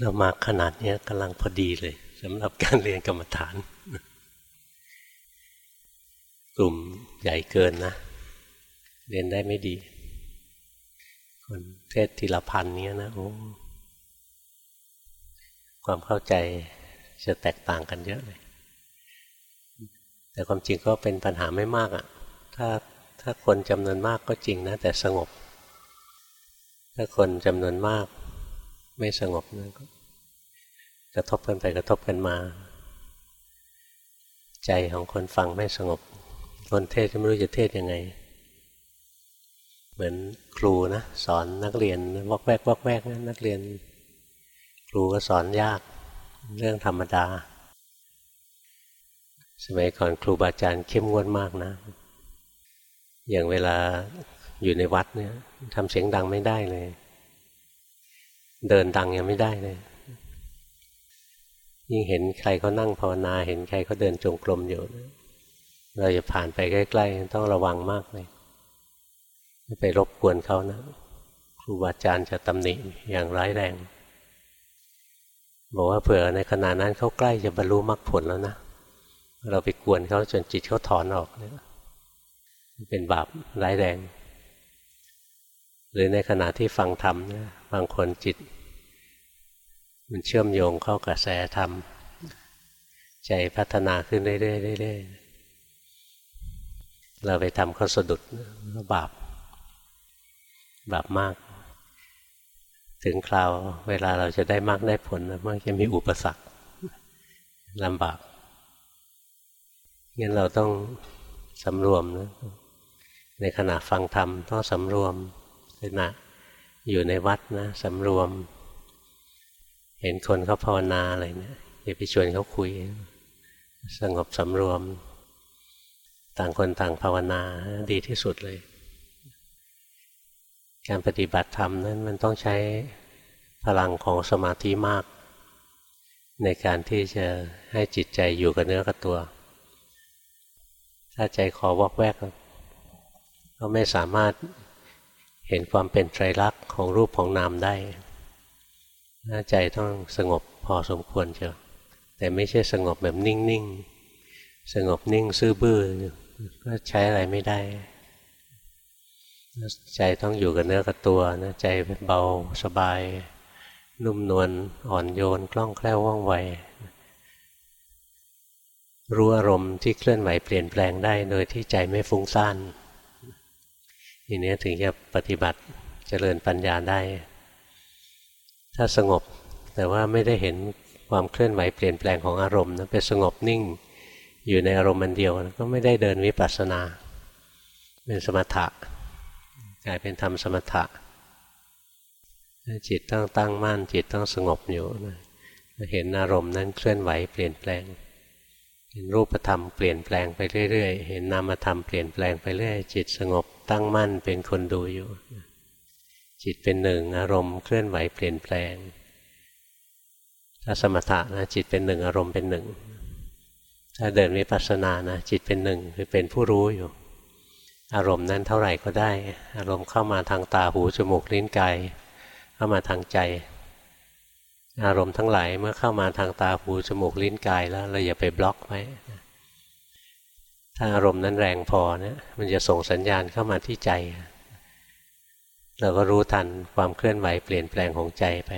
เรามาขนาดนี้กำลังพอดีเลยสำหรับการเรียนกรรมฐาน กลุ่มใหญ่เกินนะ เรียนได้ไม่ดี คนเทศทีละพันเนี้ยนะโอ้ความเข้าใจจะแตกต่างกันเยอะเลย แต่ความจริงก็เป็นปัญหาไม่มากอะ่ะ ถ้าถ้าคนจำนวนมากก็จริงนะ แต่สงบ ถ้าคนจำนวนมาก ไม่สงบนะก็กระทบกันไปกระทบกันมา ใจของคนฟังไม่สงบ คนเทศก็ไม่รู้จะเทศยังไง เหมือนครูนะสอนนักเรียนวอกแวกวอกแวกนะนักเรียน ครูก็สอนยากเรื่องธรรมดา สมัยก่อนครูบาอาจารย์เข้มงวดมากนะ อย่างเวลาอยู่ในวัดเนี่ยทำเสียงดังไม่ได้เลย เดินดังยังไม่ได้เลยยิ่งเห็นใครเขานั่งภาวนา เห็นใครเขาเดินจงกรมอยู่ เราจะผ่านไปใกล้ ๆ ต้องระวังมากเลยไม่ไปรบกวนเขานะครูบาอาจารย์จะตำหนิอย่างร้ายแรง บอกว่าเผื่อในขณะนั้นเขาใกล้จะบรรลุมรรคผลแล้วนะเราไปกวนเขาจนจิตเขาถอนออกเนี่ยเป็นบาปร้ายแรง หรือในขณะที่ฟังธรรมนะบางคนจิต มันเชื่อมโยงเข้ากระแสธรรม ใจพัฒนาขึ้นเรื่อยๆเราไปทำข้อสะดุดบาป บาปมาก ถึงคราวเวลาเราจะได้มากได้ผลมันจะมีอุปสรรคลำบากงั้นเราต้องสำรวมนะในขณะฟังธรรมต้องสำรวมขณะอยู่ในวัดนะสำรวม เห็นคนเขาภาวนาอะไรเนี่ยอย่าไปชวนเขาคุย สงบสำรวม ต่างคนต่างภาวนาดีที่สุดเลย การปฏิบัติธรรมนั้นมันต้องใช้พลังของสมาธิมาก ในการที่จะให้จิตใจอยู่กับเนื้อกับตัว ถ้าใจขอวอกแวก ก็ไม่สามารถเห็นความเป็นไตรลักษณ์ของรูปของนามได้ ใจต้องสงบพอสมควรเชียวแต่ไม่ใช่สงบแบบนิ่งๆ สงบนิ่งซื่อบื้อก็ใช้อะไรไม่ได้ ใจต้องอยู่กับเนื้อกับตัวนะใจเบาสบาย นุ่มนวลอ่อนโยนคล่องแคล่วว่องไวรู้อารมณ์ที่เคลื่อนไหวเปลี่ยนแปลงได้โดยที่ใจไม่ฟุ้งซ่านทีนี้ถึงจะปฏิบัติเจริญปัญญาได้ ถ้าสงบแต่ว่าไม่ได้เห็นความเคลื่อนไหวเปลี่ยนแปลงของอารมณ์นะไปสงบนิ่งอยู่ในอารมณ์มันเดียวก็ไม่ได้เดินวิปัสสนา เป็นสมถะกลายเป็นธรรมสมถะจิตต้องตั้งมั่นจิตต้องสงบอยู่นะเห็นอารมณ์นั้นเคลื่อนไหวเปลี่ยนแปลง เห็นรูปธรรมเปลี่ยนแปลงไปเรื่อยๆ เห็นนามธรรมเปลี่ยนแปลงไปเรื่อยจิตสงบตั้งมั่นเป็นคนดูอยู่ จิตเป็นหนึ่งอารมณ์เคลื่อนไหวเปลี่ยนแปลง ถ้าสมถะนะจิตเป็นหนึ่งอารมณ์เป็นหนึ่ง ถ้าเดินวิปัสสนานะจิตเป็นหนึ่งคือเป็นผู้รู้อยู่ อารมณ์นั้นเท่าไหร่ก็ได้ อารมณ์เข้ามาทางตาหูจมูกลิ้นกายเข้ามาทางใจ อารมณ์ทั้งหลายเมื่อเข้ามาทางตาหูจมูกลิ้นกายแล้วเราอย่าไปบล็อกไว้ถ้าอารมณ์นั้นแรงพอเนี่ยมันจะส่งสัญญาณเข้ามาที่ใจ เราก็รู้ทันความเคลื่อนไหวเปลี่ยนแปลงของใจไป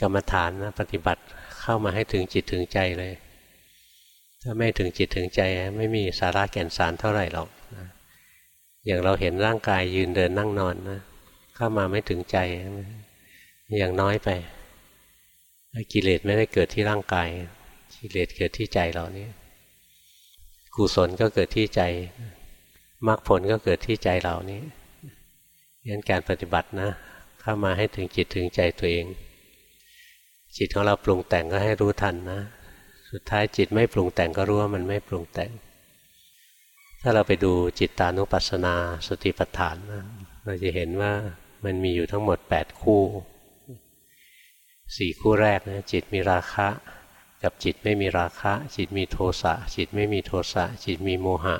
กรรมฐานนะปฏิบัติเข้ามาให้ถึงจิตถึงใจเลย ถ้าไม่ถึงจิตถึงใจ ไม่มีสาระแก่นสารเท่าไหร่หรอกนะอย่างเราเห็นร่างกายยืนเดินนั่งนอนนะเข้ามาไม่ถึงใจ อย่างน้อยไปกิเลสไม่ได้เกิดที่ร่างกาย กิเลสเกิดที่ใจเรานี่กุศลก็เกิดที่ใจมรรคผลก็เกิดที่ใจเรานี้ งั้นการปฏิบัตินะ เข้ามาให้ถึงจิตถึงใจตัวเอง จิตของเราปรุงแต่งก็ให้รู้ทันนะ สุดท้ายจิตไม่ปรุงแต่งก็รู้ว่ามันไม่ปรุงแต่ง ถ้าเราไปดูจิตตานุปัสสนาสติปัฏฐานนะเราจะเห็นว่ามันมีอยู่ทั้งหมด 8 คู่สี่คู่แรกนะจิตมีราคะ กับจิตไม่มีราคะ จิตมีโทสะจิตไม่มีโทสะจิตมีโมหะ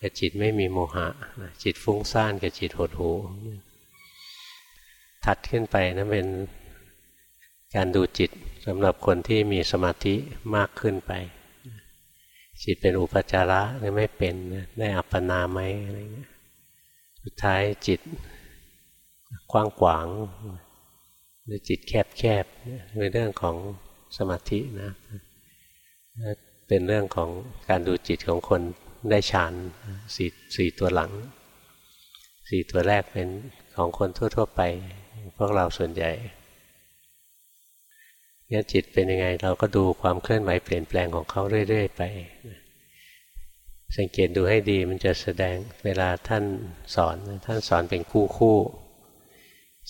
กับจิตไม่มีโมหะจิตฟุ้งซ่านกับจิตหดหูถัดขึ้นไปนะเป็นการดูจิตสำหรับคนที่มีสมาธิมากขึ้นไป จิตเป็นอุปจาระหรือไม่เป็นได้อัปปนาไหมอะไรเงี้ยสุดท้ายจิตกว้างขวางหรือจิตแคบแคบเป็นเรื่องของสมาธินะเป็นเรื่องของการดูจิตของคน ได้ฌานสี่สี่ตัวหลัง สี่ตัวแรกเป็นของคนทั่ว ๆ ไป พวกเราส่วนใหญ่เนี่ยจิตเป็นยังไงเราก็ดูความเคลื่อนไหวเปลี่ยนแปลงของเขาเรื่อย ๆ ไป สังเกตดูให้ดีมันจะแสดงเวลาท่านสอนท่านสอนเป็นคู่คู่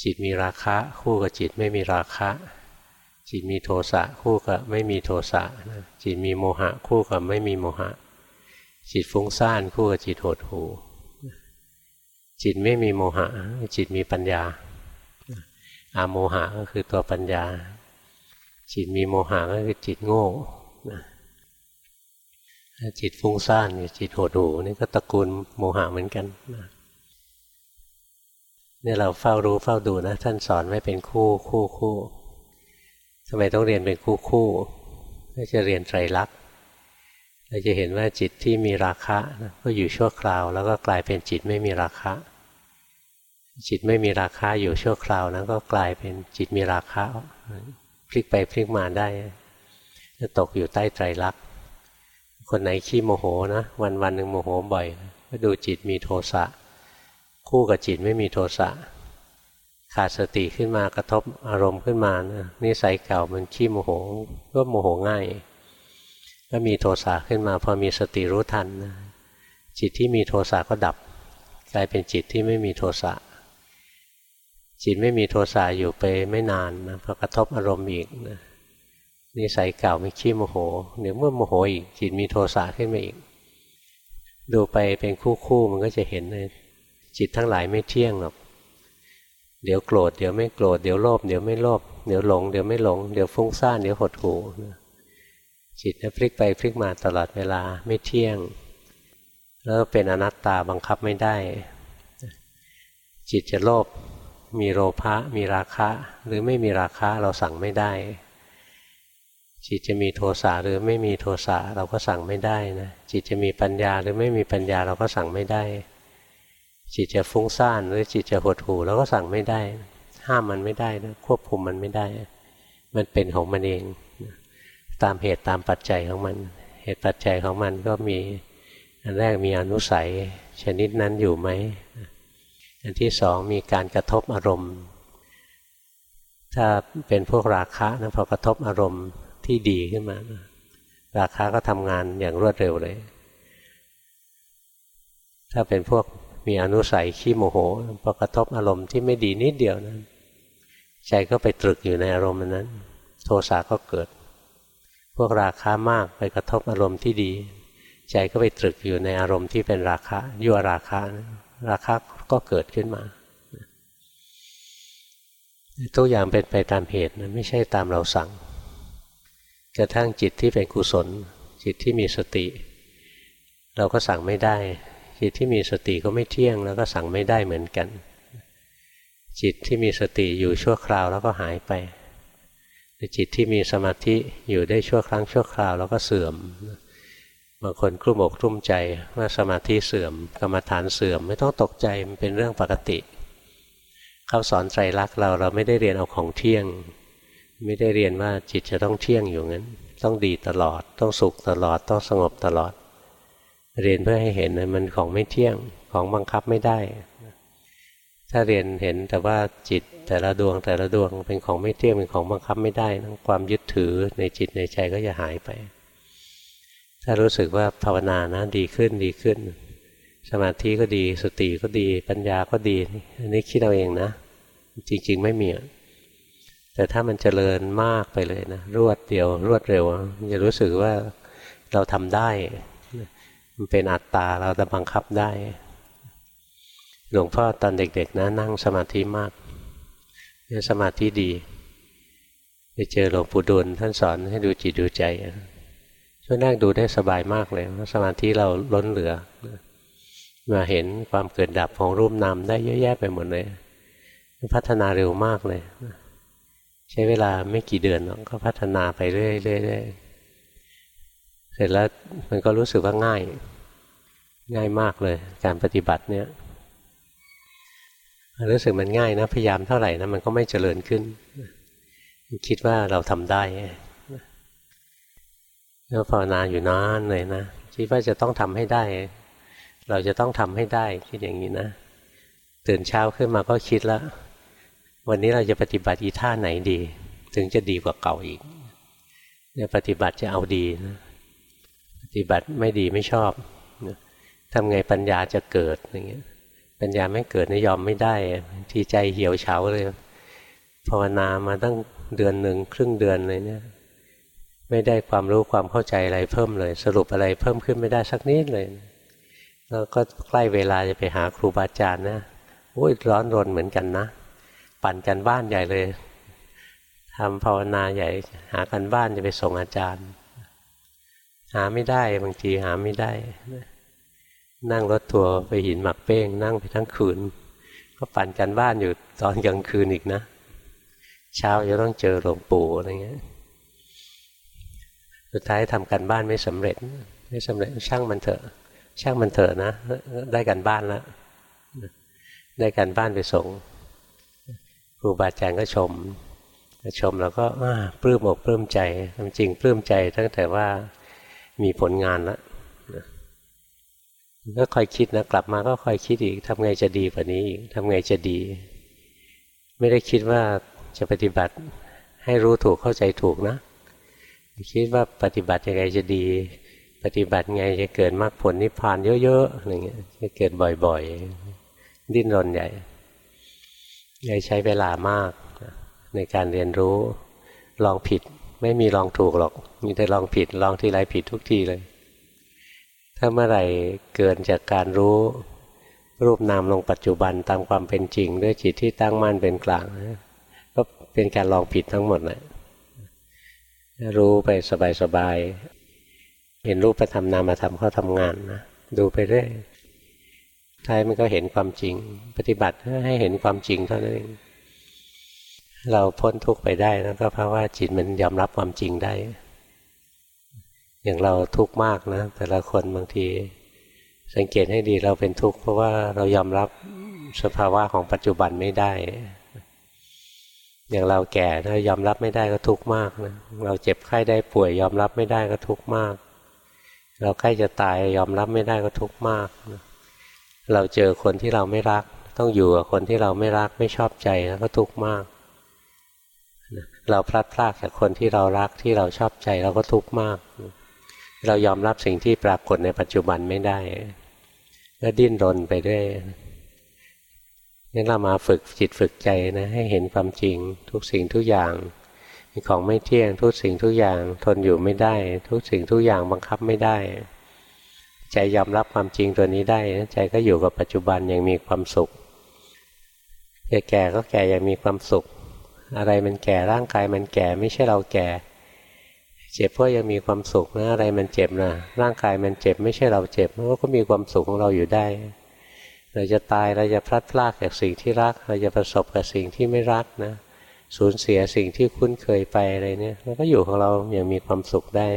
จิตมีราคะ คู่กับจิตไม่มีราคะ จิตมีโทสะคู่กับไม่มีโทสะจิตมีโมหะ คู่กับไม่มีโมหะ จิตฟุ้งซ่านคู่กับจิตโหดหูจิตไม่มีโมหะ จิตมีปัญญาอาโมหะก็คือตัวปัญญา จิตมีโมหะก็คือจิตโง่จิตฟุ้งซ่านจิตโหดหูนี่ก็ตระกูลโมหะเหมือนกันนี่เราเฝ้ารู้เฝ้าดูนะ ท่านสอนไว้เป็นคู่คู่คู่ทำไมต้องเรียนเป็นคู่คู่เพื่อจะเรียนไตรลักษณ์ เราจะเห็นว่าจิตที่มีราคะก็อยู่ชั่วคราว แล้วก็กลายเป็นจิตไม่มีราคะ จิตไม่มีราคะอยู่ชั่วคราวนะก็กลายเป็นจิตมีราคะพลิกไปพลิกมาได้จะตกอยู่ใต้ไตรลักษณ์คนไหนขี้โมโหนะวันวันหนึ่งโมโหบ่อยก็ดูจิตมีโทสะคู่กับจิตไม่มีโทสะขาดสติขึ้นมากระทบอารมณ์ขึ้นมานะนิสัยเก่ามันขี้โมโหก็โมโหง่าย ก็มีโทสะขึ้นมาพอมีสติรู้ทันนะจิตที่มีโทสะก็ดับ กลายเป็นจิตที่ไม่มีโทสะจิตไม่มีโทสะอยู่ไปไม่นานนะพอกระทบอารมณ์อีกนะนิสัยเก่ามันขี้โมโห เดี๋ยวเมื่อโมโหอีกจิตมีโทสะขึ้นมาอีก ดูไปเป็นคู่ๆมันก็จะเห็นเลยจิตทั้งหลายไม่เที่ยงหรอกเดี๋ยวโกรธเดี๋ยวไม่โกรธเดี๋ยวโลภเดี๋ยวไม่โลภเดี๋ยวหลงเดี๋ยวไม่หลงเดี๋ยวฟุ้งซ่านเดี๋ยวหดหู่ จิตพลิกไปพลิกมาตลอดเวลาไม่เที่ยง แล้วเป็นอนัตตาบังคับไม่ได้ จิตจะโลภมีโลภะมีราคะ หรือไม่มีราคะเราสั่งไม่ได้ จิตจะมีโทสะหรือไม่มีโทสะเราก็สั่งไม่ได้นะจิตจะมีปัญญาหรือไม่มีปัญญาเราก็สั่งไม่ได้ จิตจะฟุ้งซ่านหรือจิตจะหดหู่เราก็สั่งไม่ได้ ห้ามมันไม่ได้นะควบคุมมันไม่ได้ มันเป็นของมันเอง ตามเหตุตามปัจจัยของมัน เหตุปัจจัยของมันก็มีอันแรกมีอนุสัยชนิดนั้นอยู่ไหม อันที่สองมีการกระทบอารมณ์ ถ้าเป็นพวกราคะนะพอกระทบอารมณ์ที่ดีขึ้นมา ราคะก็ทำงานอย่างรวดเร็วเลย ถ้าเป็นพวกมีอนุสัยขี้โมโหพอกระทบอารมณ์ที่ไม่ดีนิดเดียวนะใจก็ไปตรึกอยู่ในอารมณ์นั้น โทสะก็เกิด วกราคามากไปกระทบอารมณ์ที่ดี ใจก็ไปตรึกอยู่ในอารมณ์ที่เป็นราคะยั่วราคะราคะก็เกิดขึ้นมาทุกอย่างเป็นไปตามเหตุไม่ใช่ตามเราสั่งกระทั่งจิตที่เป็นกุศล จิตที่มีสติ เราก็สั่งไม่ได้ จิตที่มีสติก็ไม่เที่ยง แล้วก็สั่งไม่ได้เหมือนกัน จิตที่มีสติอยู่ชั่วคราวแล้วก็หายไป จิตที่มีสมาธิอยู่ได้ชั่วครั้งชั่วคราวแล้วก็เสื่อม บางคนกลุ้มอกกลุ้มใจว่าสมาธิเสื่อม กรรมฐานเสื่อม ไม่ต้องตกใจมันเป็นเรื่องปกติ เขาสอนใจรักเราเราไม่ได้เรียนเอาของเที่ยง ไม่ได้เรียนว่าจิตจะต้องเที่ยงอยู่งั้น ต้องดีตลอด ต้องสุขตลอดต้องสงบตลอด เรียนเพื่อให้เห็นมันของไม่เที่ยงของบังคับไม่ได้ ถ้าเรียนเห็นแต่ว่าจิต แต่ละดวงแต่ละดวงเป็นของไม่เที่ยงเป็นของบังคับไม่ได้นะความยึดถือในจิตในใจก็จะหายไป ถ้ารู้สึกว่าภาวนานะดีขึ้นดีขึ้น สมาธิก็ดีสติก็ดี ปัญญาก็ดีอันนี้คิดเอาเองนะ จริง ๆ ไม่มีแต่ถ้ามันเจริญมากไปเลยนะรวดเดียวรวดเร็วจะรู้สึกว่าเราทำได้ มันเป็นอัตตาเราจะบังคับได้ หลวงพ่อตอนเด็ก ๆ นะ นั่งสมาธิมาก สมาธิดีไปเจอหลวงปู่ดูลท่านสอนให้ดูจิตดูใจช่วยนั่งดูได้สบายมากเลยสมาธิเราล้นเหลือ มาเห็นความเกิดดับของรูปนามได้เยอะแยะไปหมดเลย พัฒนาเร็วมากเลย ใช้เวลาไม่กี่เดือนก็พัฒนาไปเรื่อยๆเสร็จแล้วมันก็รู้สึกว่าง่าย ง่ายมากเลย การปฏิบัติเนี่ย รู้สึกมันง่ายนะพยายามเท่าไหร่นะมันก็ไม่เจริญขึ้น คิดว่าเราทำได้แล้วภาวนาอยู่นานเลยนะคิดว่าจะต้องทำให้ได้ เราจะต้องทำให้ได้คิดอย่างนี้นะ ตื่นเช้าขึ้นมาก็คิดแล้ววันนี้เราจะปฏิบัติอีท่าไหนดี ถึงจะดีกว่าเก่าอีกเนี่ยปฏิบัติจะเอาดีนะปฏิบัติไม่ดีไม่ชอบทำไงปัญญาจะเกิดอย่างเงี้ย ปัญญาไม่เกิดนี่ยอมไม่ได้ทีใจเหี่ยวเฉาเลย ภาวนามาตั้งเดือนหนึ่งครึ่งเดือนเลยเนี่ย ไม่ได้ความรู้ความเข้าใจอะไรเพิ่มเลย สรุปอะไรเพิ่มขึ้นไม่ได้สักนิดเลย แล้วก็ใกล้เวลาจะไปหาครูบาอาจารย์นะโอ้ยร้อนรนเหมือนกันนะ ปั่นกันบ้านใหญ่เลยทำภาวนาใหญ่ หากันบ้านจะไปส่งอาจารย์ หาไม่ได้บางทีหาไม่ได้ นั่งรถทัวร์ไปหินหมักเป้ง นั่งไปทั้งคืน ก็ปั่นกันบ้านอยู่ตอนกลางคืนอีกนะ เช้าจะต้องเจอหลวงปู่อะไรเงี้ยสุดท้ายทำกันบ้านไม่สำเร็จ ไม่สำเร็จช่างมันเถอะ ช่างมันเถอะนะ ได้กันบ้านแล้วได้กันบ้านไปส่งครูบาอาจารย์ก็ชมชมแล้วก็ปลื้มอกปลื้มใจจริงปลื้มใจตั้งแต่ว่ามีผลงานแล้ว ก็คอยคิดนะกลับมาก็คอยคิดอีกทำไงจะดีกว่านี้อีกทำไงจะดี ไม่ได้คิดว่าจะปฏิบัติให้รู้ถูกเข้าใจถูกนะ คิดว่าปฏิบัติยังไงจะดี ปฏิบัติไงจะเกิดมรรคผลนิพพานเยอะๆอะไรเงี้ยจะเกิดบ่อยๆ ดิ้นรนใหญ่ใหญ่ใช้เวลามากในการเรียนรู้ลองผิด ไม่มีลองถูกหรอก มีแต่ลองผิด ลองทีไรผิดทุกทีเลย ถ้าเมื่อไหร่เกินจากการรู้รูปนามลงปัจจุบันตามความเป็นจริง ด้วยจิตที่ตั้งมั่นเป็นกลางก็เป็นการลองผิดทั้งหมดนะรู้ไปสบายๆเห็นรูปธรรมนามธรรมเขาทำงานนะดูไปเรื่อยท้ายมันก็เห็นความจริง ปฏิบัติให้เห็นความจริงเท่านั้นเองเราพ้นทุกข์ไปได้นะก็เพราะว่าจิตมันยอมรับความจริงได้ อย่างเราทุกข์มากนะ แต่ละคนบางที สังเกตให้ดีเราเป็นทุกข์เพราะว่าเรายอมรับสภาวะของปัจจุบันไม่ได้ อย่างเราแก่ถ้ายอมรับไม่ได้ก็ทุกข์มากนะเราเจ็บไข้ได้ป่วย ยอมรับไม่ได้ก็ทุกข์มาก เราใกล้จะตายยอมรับไม่ได้ก็ทุกข์มากนะเราเจอคนที่เราไม่รัก ต้องอยู่กับคนที่เราไม่รักไม่ชอบใจก็ทุกข์มาก เราพลัดพรากจากคนที่เรารักที่เราชอบใจเราก็ทุกข์มาก เรายอมรับสิ่งที่ปรากฏในปัจจุบันไม่ได้ก็ดิ้นรนไปด้วยนี่เรามาฝึกจิตฝึกใจนะ ให้เห็นความจริงทุกสิ่งทุกอย่างมีของไม่เที่ยงทุกสิ่งทุกอย่างทนอยู่ไม่ได้ ทุกสิ่งทุกอย่างบังคับไม่ได้ ใจยอมรับความจริงตัวนี้ได้ ใจก็อยู่กับปัจจุบันยังมีความสุขแก่ก็แก่ยังมีความสุข อะไรมันแก่ร่างกายมันแก่ไม่ใช่เราแก่ เจ็บเพราะยังมีความสุขนะอะไรมันเจ็บนะร่างกายมันเจ็บไม่ใช่เราเจ็บมันก็มีความสุขของเราอยู่ได้ เราจะตายเราจะพลัดพรากจากสิ่งที่รัก เราจะประสบกับสิ่งที่ไม่รักนะสูญเสียสิ่งที่คุ้นเคยไปอะไรเนี่ยมันก็อยู่ของเราอย่างมีความสุขได้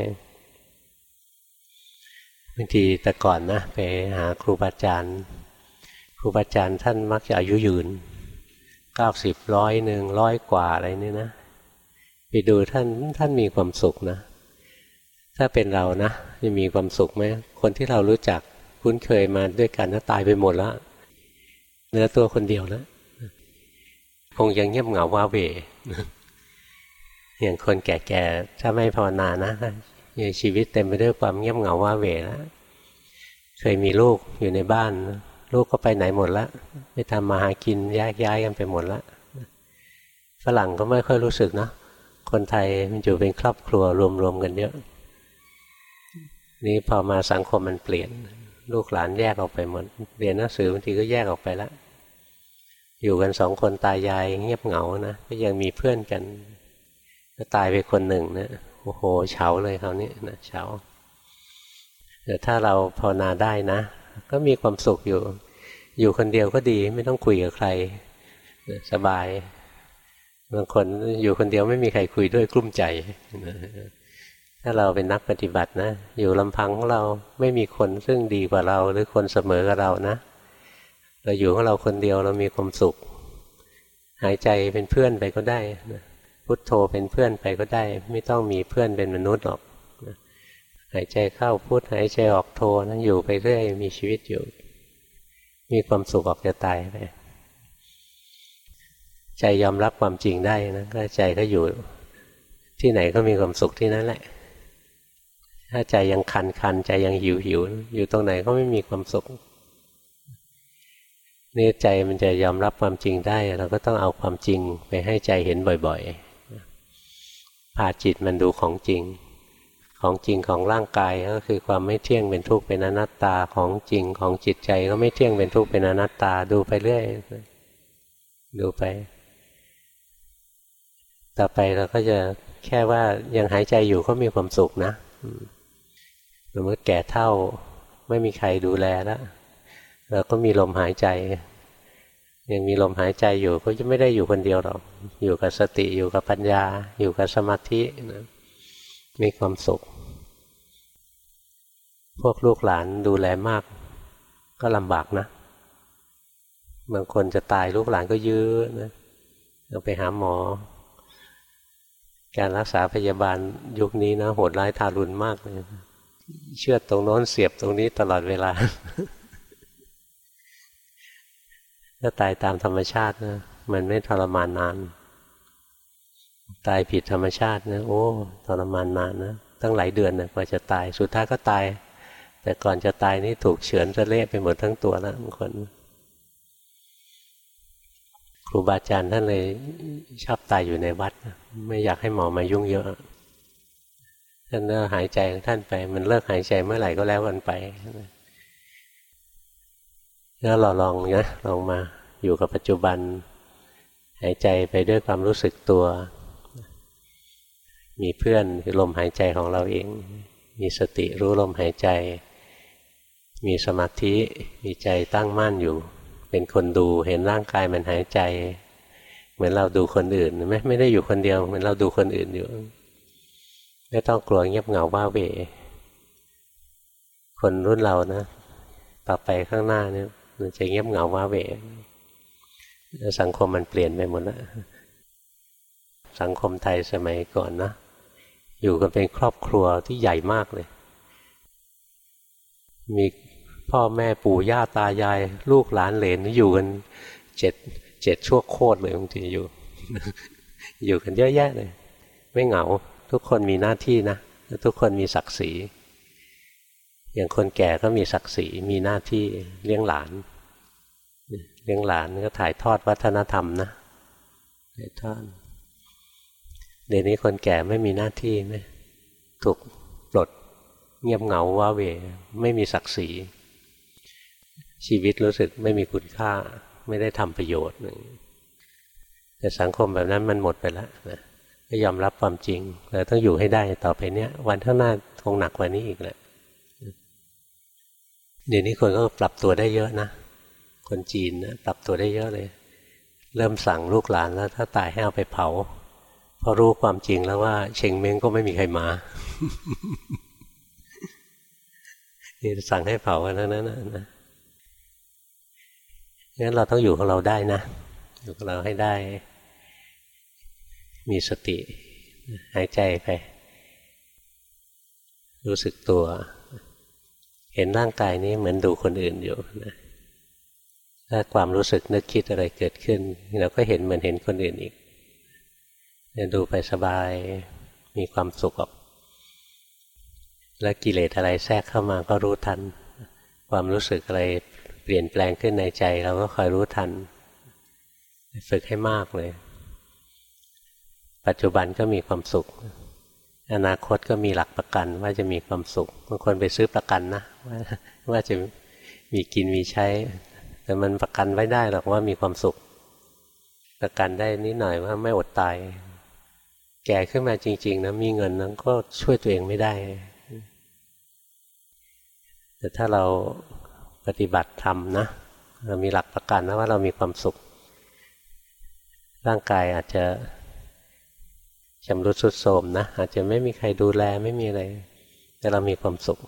บางทีแต่ก่อนนะไปหาครูบาอาจารย์ ครูบาอาจารย์ท่านมักจะอายุยืนเก้าสิบร้อยหนึ่งร้อยกว่าอะไรนี่นะ ไปดูท่านท่านมีความสุขนะ ถ้าเป็นเรานะจะมีความสุขไหมคนที่เรารู้จักคุ้นเคยมาด้วยกันนะตายไปหมดแล้วเหลือตัวคนเดียวแล้วคงยังเงียบเหงาว้าเวอย่างคนแก่ๆถ้าไม่ภาวนานะในชีวิตเต็มไปด้วยความเงียบเหงาว้าเวแล้วเคยมีลูกอยู่ในบ้าน ลูกก็ไปไหนหมดแล้วไปทำมาหากินแยกย้ายกันไปหมดแล้วฝรั่งก็ไม่ค่อยรู้สึกนะ คนไทยมันอยู่เป็นครอบครัวรวมๆกันเยอะนี่พอมาสังคมมันเปลี่ยน ลูกหลานแยกออกไปหมดเรียนหนังสือบางทีก็แยกออกไปล้วอยู่กันสองคนตายาย เงียบเหงานะก็ยังมีเพื่อนกันก็ตายไปคนหนึ่งนะโอ้โหเฉาเลยคราวนี้นะเฉาแต่ถ้าเราภาวนาได้นะ ก็มีความสุขอยู่ อยู่คนเดียวก็ดีไม่ต้องคุยกับใคร สบาย บางคนอยู่คนเดียวไม่มีใครคุยด้วยกลุ้มใจถ้าเราเป็นนักปฏิบัตินะ อยู่ลำพังของเราไม่มีคนซึ่งดีกว่าเรา หรือคนเสมอกับเรานะ เราอยู่ของเราคนเดียวเรามีความสุข หายใจเป็นเพื่อนไปก็ได้พุทโธเป็นเพื่อนไปก็ได้ ไม่ต้องมีเพื่อนเป็นมนุษย์หรอกหายใจเข้าพุทหายใจออกโทนั้นอยู่ไปเรื่อยมีชีวิตอยู่ มีความสุขออกจะตายไป ใจยอมรับความจริงได้นะก็ใจก็อยู่ที่ไหนก็มีความสุขที่นั่นแหละ ถ้าใจยังคันคันใจยังหิวหิวอยู่ตรงไหนก็ไม่มีความสุขนี่ใจมันจะยอมรับความจริงได้ เราก็ต้องเอาความจริงไปให้ใจเห็นบ่อยๆพาจิตมันดูของจริง ของจริงของร่างกายก็คือความไม่เที่ยงเป็นทุกข์เป็นอนัตตาของจริงของจิตใจก็ไม่เที่ยงเป็นทุกข์เป็นอนัตตาดูไปเรื่อยดูไป ต่อไปเราก็จะแค่ว่ายังหายใจอยู่ก็มีความสุขนะสมมติแก่เท่าไม่มีใครดูแลแล้วเราก็มีลมหายใจ ยังมีลมหายใจอยู่ก็จะไม่ได้อยู่คนเดียวหรอกอยู่กับสติอยู่กับปัญญา อยู่กับสมาธินะมีความสุข พวกลูกหลานดูแลมาก ก็ลำบากนะบางคนจะตายลูกหลานก็ยื้อนะไปหาหมอ การรักษาพยาบาลยุคนี้นะโหดร้ายทารุณมากเลย เชื่อตรงโน้นเสียบตรงนี้ตลอดเวลาถ้าตายตามธรรมชาตินะมันไม่ทรมานนาน ตายผิดธรรมชาตินะโอ้ทรมานนานนะตั้งหลายเดือนนะกว่าจะตายสุดท้ายก็ตาย แต่ก่อนจะตายนี่ถูกเฉือนจะเละไปหมดทั้งตัวแล้วบางคน รูบาอาจารย์ท่านเลยชอบตายอยู่ในวัด ไม่อยากให้หมอมายุ่งเยอะท่านเลิหายใจของท่านไป มันเลิกหายใจเมื่อไหร่ก็แล้วกันไปแล้วเราลองนะลองมาอยู่กับปัจจุบัน หายใจไปด้วยความรู้สึกตัว มีเพื่อนคือลมหายใจของเราเอง มีสติรู้ลมหายใจ มีสมาธิมีใจตั้งมั่นอยู่ เป็นคนดูเห็นร่างกายมันหายใจ เหมือนเราดูคนอื่นไม่ไม่ได้อยู่คนเดียว เหมือนเราดูคนอื่นอยู่ไม่ต้องกลัวเงียบเหงาว่าเวคนรุ่นเรานะต่อไปข้างหน้าเนี่ยมันจะเงียบเหงาว่าเวสังคมมันเปลี่ยนไปหมดแล้วสังคมไทยสมัยก่อนนะอยู่กันเป็นครอบครัวที่ใหญ่มากเลย มี พ่อแม่ปู่ย่าตายาย ลูกหลานเหลนอยู่กันเจ็ดเจ็ดชั่วโคตรเลยบางทีอยู่ อยู่กันเยอะแยะเลย ไม่เหงา ทุกคนมีหน้าที่นะทุกคนมีศักดิ์ศรีอย่างคนแก่ก็มีศักดิ์ศรีมีหน้าที่เลี้ยงหลาน เลี้ยงหลานก็ถ่ายทอดวัฒนธรรมนะถ่ายทอดเดี๋ยวนี้คนแก่ไม่มีหน้าที่ไหมถูกปลดเงียบเหงาว้าเวไม่มีศักดิ์ศรี ชีวิตรู้สึกไม่มีคุณค่า ไม่ได้ทำประโยชน์แต่สังคมแบบนั้นมันหมดไปแล้วนะก็ยอมรับความจริงเราต้องอยู่ให้ได้ต่อไปเนี้ยวันข้างหน้าคงหนักกว่านี้อีกแหละเดี๋ยวนี้คนก็ปรับตัวได้เยอะนะคนจีนนะปรับตัวได้เยอะเลย เริ่มสั่งลูกหลานแล้ว ถ้าตายให้เอาไปเผาพอรู้ความจริงแล้วว่า เชงเม้งก็ไม่มีใครมานี่สั่งให้เผากันแล้วนั้นนะ งั้นเราต้องอยู่ของเราได้นะ อยู่กับเราให้ได้ มีสติ หายใจไป รู้สึกตัว เห็นร่างกายนี้เหมือนดูคนอื่นอยู่นะถ้าความรู้สึกนึกคิดอะไรเกิดขึ้น เราก็เห็นเหมือนเห็นคนอื่นอีกดูไปสบายมีความสุขแล้วกิเลสอะไรแทรกเข้ามาก็รู้ทัน ความรู้สึกอะไร เปลี่ยนแปลงขึ้นในใจ เราก็คอยรู้ทัน ฝึกให้มากเลย ปัจจุบันก็มีความสุข อนาคตก็มีหลักประกันว่าจะมีความสุขบางคนไปซื้อประกันนะว่าว่าจะมีกินมีใช้ แต่มันประกันไว้ได้หรอกว่ามีความสุข ประกันได้นิดหน่อยว่าไม่อดตาย แก่ขึ้นมาจริง ๆนะมีเงินนั้นก็ช่วยตัวเองไม่ได้แต่ถ้าเรา ปฏิบัติธรรมนะเรามีหลักประกันนะว่าเรามีความสุข ร่างกายอาจจะชำรุดสุดโทมนะอาจจะไม่มีใครดูแลไม่มีอะไร แต่เรามีความสุข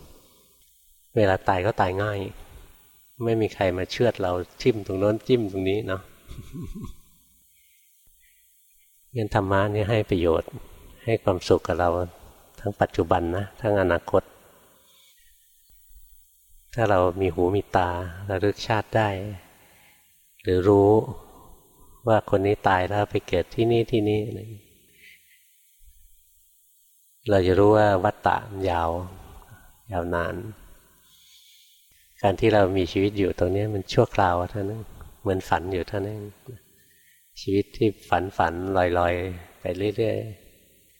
เวลาตายก็ตายง่าย ไม่มีใครมาเชือดเราทิ่มตรงโน้นจิ้มตรงนี้เนาะเงินธรรมะนี่ให้ประโยชน์ ให้ความสุขกับเราทั้งปัจจุบันนะทั้งอนาคต ถ้าเรามีหูมีตาระลึกชาติได้ หรือรู้ว่าคนนี้ตายแล้วไปเกิดที่นี่ที่นี่เราจะรู้ว่าวัฏฏะยาว ยาวนาน การที่เรามีชีวิตอยู่ตรงนี้มันชั่วคราวเท่านั้นเหมือนฝันอยู่เท่านั้นชีวิตที่ฝันฝันลอยลอยไปเรื่อย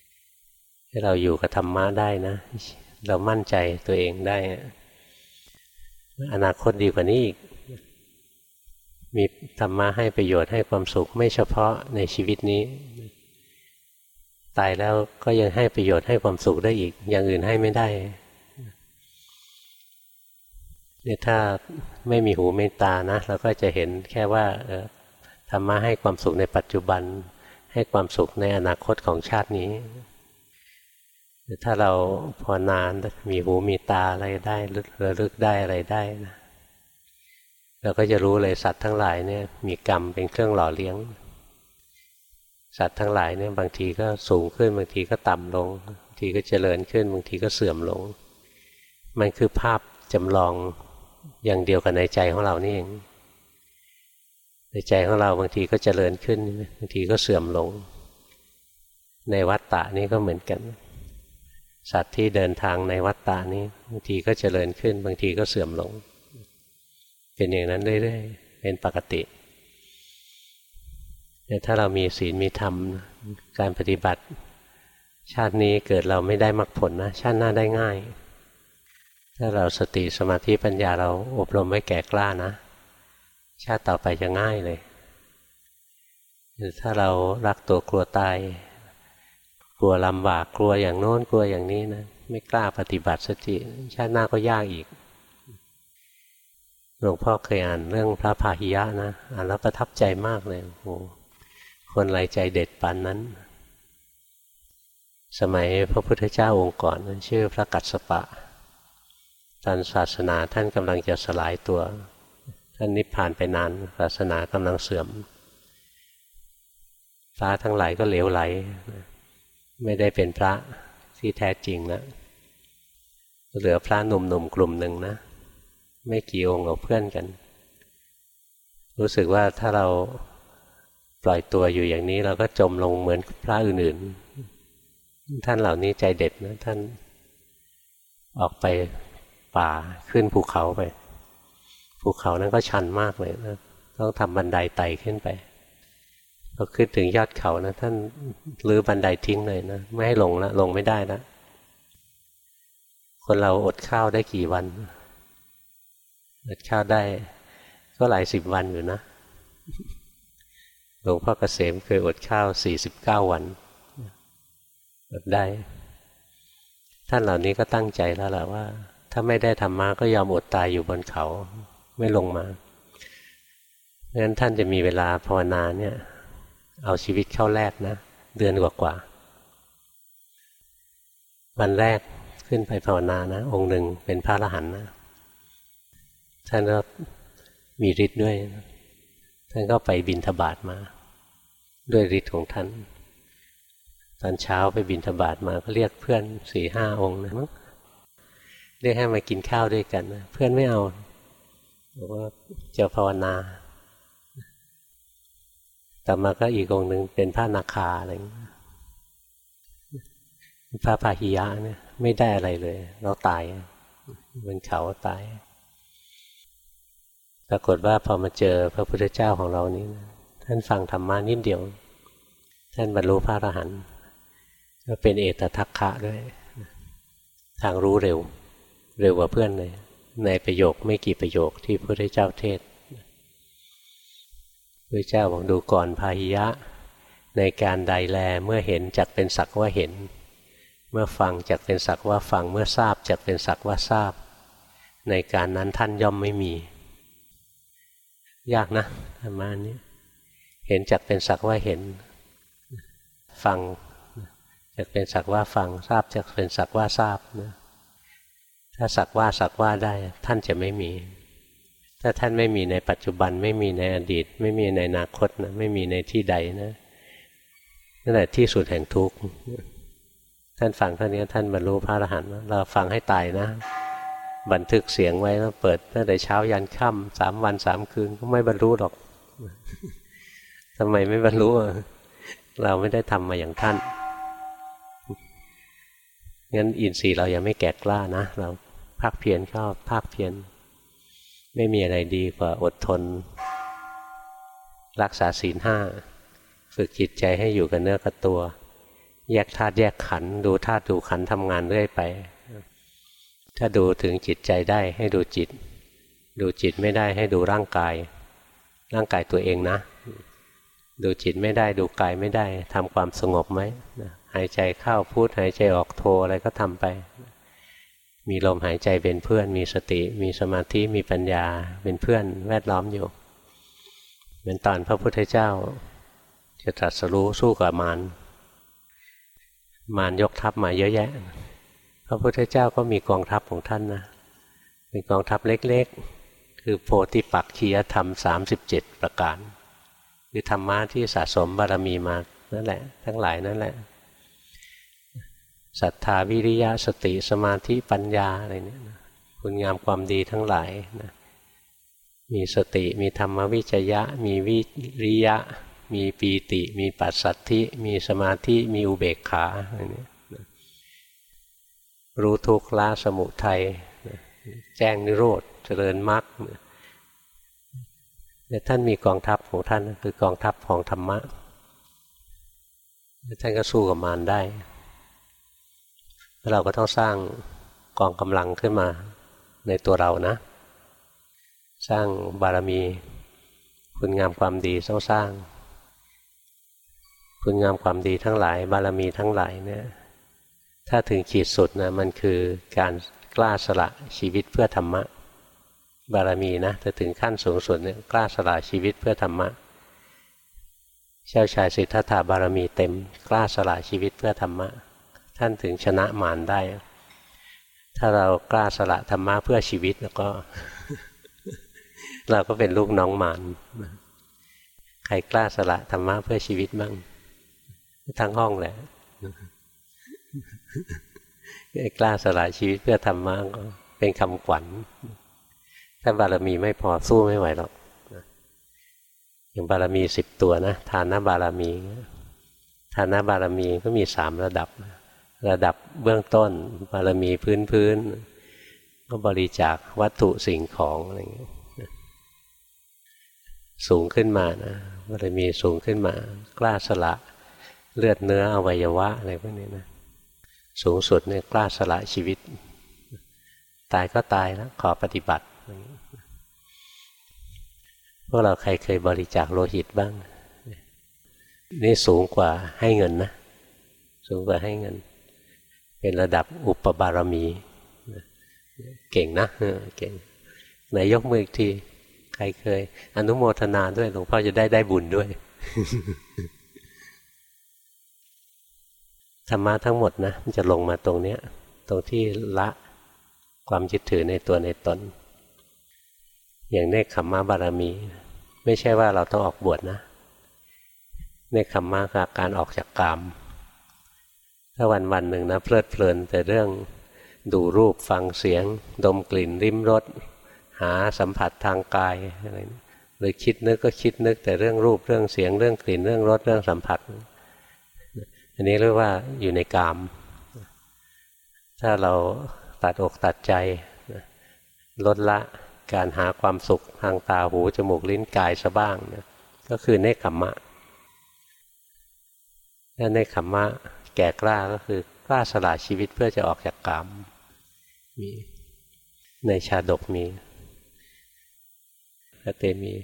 ๆให้เราอยู่กับธรรมะได้นะ เรามั่นใจตัวเองได้ อนาคตดีกว่านี้อีก มีธรรมะให้ประโยชน์ให้ความสุขไม่เฉพาะในชีวิตนี้ ตายแล้วก็ยังให้ประโยชน์ให้ความสุขได้อีก อย่างอื่นให้ไม่ได้เนี่ยถ้าไม่มีหูไม่ตานะเราก็จะเห็นแค่ว่าธรรมะให้ความสุขในปัจจุบัน ให้ความสุขในอนาคตของชาตินี้ ถ้าเราพอนานมีหูมีตาอะไรได้ระลึกได้อะไรได้นะเราก็จะรู้เลยสัตว์ทั้งหลายเนี่ย มีกรรมเป็นเครื่องหล่อเลี้ยง สัตว์ทั้งหลายเนี่ยบางทีก็สูงขึ้นบางทีก็ต่ำลงบางทีก็เจริญขึ้นบางทีก็เสื่อมลง มันคือภาพจำลองอย่างเดียวกับในใจของเรานี่เองในใจของเราบางทีก็เจริญขึ้นบางทีก็เสื่อมลง ในวัฏฏะนี้ก็เหมือนกัน สัตว์ที่เดินทางในวัฏฏะนี้บางทีก็เจริญขึ้น บางทีก็เสื่อมลง เป็นอย่างนั้นเรื่อยๆเป็นปกติแต่ถ้าเรามีศีลมีธรรมการปฏิบัติ ชาตินี้เกิดเราไม่ได้มรรคผลนะ ชาติหน้าได้ง่าย ถ้าเราสติสมาธิปัญญาเราอบรมไว้แก่กล้านะ ชาติต่อไปจะง่ายเลย ถ้าเรารักตัวกลัวตาย กลัวลำบากกลัวอย่างโน้นกลัวอย่างนี้นะไม่กล้าปฏิบัติสติชาติหน้าก็ยากอีกหลวงพ่อเคยอ่านเรื่องพระพาหิยะนะอ่านแล้วประทับใจมากเลยโอ้คนไรใจเด็ดปันนั้น สมัยพระพุทธเจ้าองค์ก่อนชื่อพระกัสสปะตอนศาสนาท่านกำลังจะสลายตัว ท่านนิพพานไปนานศาสนากำลังเสื่อมพระทั้งหลายก็เหลวไหล ไม่ได้เป็นพระที่แท้จริงแล้วเหลือพระหนุ่มๆกลุ่มหนึ่งนะ ไม่กี่องค์กับเพื่อนกัน รู้สึกว่าถ้าเราปล่อยตัวอยู่อย่างนี้ เราก็จมลงเหมือนพระอื่นๆ ท่านเหล่านี้ใจเด็ดนะท่านออกไปป่าขึ้นภูเขาไป ภูเขานั้นก็ชันมากเลยนะต้องทำบันไดไต่ขึ้นไป พอขึ้นถึงยอดเขานะ ท่านลื้อบันไดทิ้งเลยนะ ไม่ให้ลงล้วลงไม่ได้นะ คนเราอดข้าวได้กี่วัน อดข้าวได้ ก็หลายสิบวันอยู่นะหลวงพ่อเกษมเคยอดข้าวสี่สิบเก้าวันอดได้ ท่านเหล่านี้ก็ตั้งใจแล้วแหละว่า ถ้าไม่ได้ธรรมะก็ยอมอดตายอยู่บนเขา ไม่ลงมาเพราะฉะนั้นท่านจะมีเวลาภาวนาเนี่ย เอาชีวิตเข้าแรกนะ เดือนกว่ากว่าวันแรกขึ้นไปภาวนานะ องค์หนึ่งเป็นพระอรหันต์นะท่านก็มีฤทธิ์ด้วย ท่านก็ไปบินทบาทมา ด้วยฤทธิ์ของท่าน ตอนเช้าไปบินทบาทมาก็เรียกเพื่อนสี่ห้าองค์นะมั้งเรียกให้มากินข้าวด้วยกันนะเพื่อนไม่เอาบอกว่าจะภาวนา ต่อมาก็อีกองหนึ่งเป็นพระนาคาอะไรพระพาหิยะเนี่ยไม่ได้อะไรเลย เราตายบนเขาตาย ปรากฏว่าพอมาเจอพระพุทธเจ้าของเรานี้ท่านฟังธรรมานิดเดียว ท่านบรรลุพระอรหันต์ก็เป็นเอตทัคคะด้วย ทางรู้เร็ว เร็วกว่าเพื่อนเลย ในประโยคไม่กี่ประโยคที่พระพุทธเจ้าเทศ พระเจ้าบอกดูก่อนพาหิยะ ในการใดแลเมื่อเห็นจักเป็นสักว่าเห็น เมื่อฟังจักเป็นสักว่าฟังเมื่อทราบจักเป็นสักว่าทราบ ในการนั้นท่านย่อมไม่มี ยากนะธรรมานี้เห็นจักเป็นสักว่าเห็น ฟังจะเป็นสักว่าฟังทราบจะเป็นสักว่าทราบนะถ้าสักว่าสักว่าได้ท่านจะไม่มี ถ้าท่านไม่มีในปัจจุบัน ไม่มีในอดีต ไม่มีในอนาคตนะไม่มีในที่ใดนะนั่นแหละที่สุดแห่งทุกข์ท่านฟังเท่านี้ท่านบรรลุพระอรหันต์เราฟังให้ตายนะ บันทึกเสียงไว้แล้วเปิดตั้งแต่เช้ายันค่ำสามวันสามคืนก็ไม่บรรลุหรอกทำไมไม่บรรลุเราไม่ได้ทำมาอย่างท่านงั้นอินทรีย์เรายังไม่แก่กล้านะ เราภาคเพียรชอบภาคเพียร ไม่มีอะไรดีกว่าอดทน รักษาศีลห้าฝึกจิตใจให้อยู่กับเนื้อกับตัว แยกธาตุแยกขันดูธาตุดูขันทำงานเรื่อยไป ถ้าดูถึงจิตใจได้ให้ดูจิต ดูจิตไม่ได้ให้ดูร่างกาย ร่างกายตัวเองนะ ดูจิตไม่ได้ดูกายไม่ได้ทำความสงบไหมหายใจเข้าพูดหายใจออกโทอะไรก็ทำไป มีลมหายใจเป็นเพื่อน มีสติ มีสมาธิมีปัญญาเป็นเพื่อนแวดล้อมอยู่ เหมือนตอนพระพุทธเจ้า จะตรัสรู้สู้กับมารมารยกทัพมาเยอะแยะ พระพุทธเจ้าก็มีกองทัพของท่านนะเป็นกองทัพเล็กๆ คือโพธิปักขียธรรม 37 ประการ คือธรรมะที่สะสมบารมีมานั่นแหละ ทั้งหลายนั่นแหละ ศรัทธาวิริยะสติสมาธิปัญญาอะไรเนี่ยคุณงามความดีทั้งหลายนะมีสติมีธรรมวิจยะ มีวิริยะ มีปีติ มีปัสสัทธิ มีสมาธิมีอุเบกขาอะไรเนี่ยรู้ทุกข์ละสมุทัยแจ้งนิโรธเจริญมรรคท่านมีกองทัพของท่านคือกองทัพของธรรมะท่านก็สู้กับมารได้ เราก็ต้องสร้างกองกำลังขึ้นมาในตัวเรานะ สร้างบารมี คุณงามความดีต้องสร้าง คุณงามความดีทั้งหลาย บารมีทั้งหลายเนี่ยถ้าถึงขีดสุดนะมันคือการกล้าสละชีวิตเพื่อธรรมะ บารมีนะถ้าถึงขั้นสูงสุดเนี่ยกล้าสละชีวิตเพื่อธรรมะเจ้าชายสิทธัตถะบารมีเต็ม กล้าสละชีวิตเพื่อธรรมะ ท่านถึงชนะมารได้ ถ้าเรากล้าสละธรรมะเพื่อชีวิตแล้วก็ เราก็เป็นลูกน้องมารใครกล้าสละธรรมะเพื่อชีวิตบ้างทั้งห้องแหละกล้าสละชีวิตเพื่อธรรมะก็เป็นคำขวัญ ถ้าบารมีไม่พอสู้ไม่ไหวหรอกอย่างบารมีสิบตัวนะทานบารมีทานบารมีก็มีสามระดับ ระดับเบื้องต้นบารมีพื้นพื้นก็บริจาควัตถุสิ่งของอะไรอย่างเงี้ยสูงขึ้นมานะบารมีสูงขึ้นมา กล้าสละเลือดเนื้ออวัยวะอะไรพวกนี้นะสูงสุดเนี่ยกล้าสละชีวิต ตายก็ตายแล้วขอปฏิบัติพวกเราใครเคยบริจาคโลหิตบ้าง นี่สูงกว่าให้เงินนะ สูงกว่าให้เงิน เป็นระดับอุปบารมีเก่งนะเก่งไหนยกมืออีกทีใครเคย อนุโมทนาด้วยหลวงพ่อจะได้ได้บุญด้วยธรรมะทั้งหมดนะมันจะลงมาตรงเนี้ย ตรงที่ละความยึดถือในตัวในตน อย่างเนคขมมะบารมี ไม่ใช่ว่าเราต้องออกบวชนะเนคขมมะคือการออกจากกาม ถ้าวันวันหนึ่งนะเพลิดเพลินแต่เรื่องดูรูปฟังเสียง ดมกลิ่นริมรสหาสัมผัสทางกายอะไรหรือคิดนึกก็คิดนึกแต่เรื่องรูปเรื่องเสียงเรื่องกลิ่นเรื่องรสเรื่องสัมผัส อันนี้เรียกว่าอยู่ในกาม ถ้าเราตัดอกตัดใจลดละการหาความสุขทางตาหูจมูกลิ้นกายซะบ้างก็คือเนคขมมะและเนคขมมะ แก่กล้าก็คือกล้าสละชีวิตเพื่อจะออกจากกรรมมีในชาดกมีพระเตมี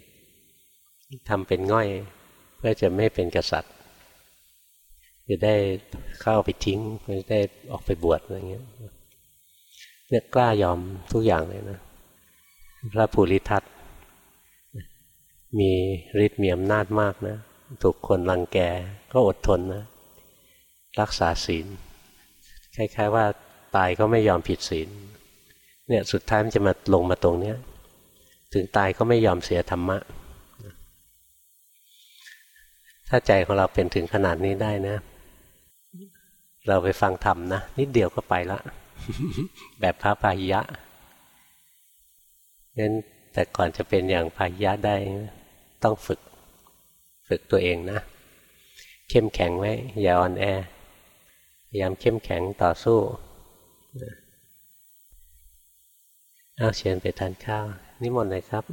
ทำเป็นง่อย เพื่อจะไม่เป็นกษัตริย์ จะได้เข้าไปทิ้งจะได้ออกไปบวชอะไรเงี้ยเนี่ยกล้ายอมทุกอย่างเลยนะ พระภูริทัตมีฤทธิ์มีอำนาจมากนะ ถูกคนรังแกก็อดทนนะ รักษาศีลคล้ายๆว่าตายก็ไม่ยอมผิดศีลเนี่ยสุดท้ายมันจะมาลงมาตรงเนี้ยถึงตายก็ไม่ยอมเสียธรรมะ ถ้าใจของเราเป็นถึงขนาดนี้ได้นะ เราไปฟังธรรมนะ นิดเดียวก็ไปละ แบบพระพายะงั้นแต่ก่อนจะเป็นอย่างพายะได้ ต้องฝึก ฝึกตัวเองนะ เข้มแข็งไว้ อย่าอ่อนแอ พยายามเข้มแข็งต่อสู้เอาเชิญไปทานข้าว นิมนต์เลยครับ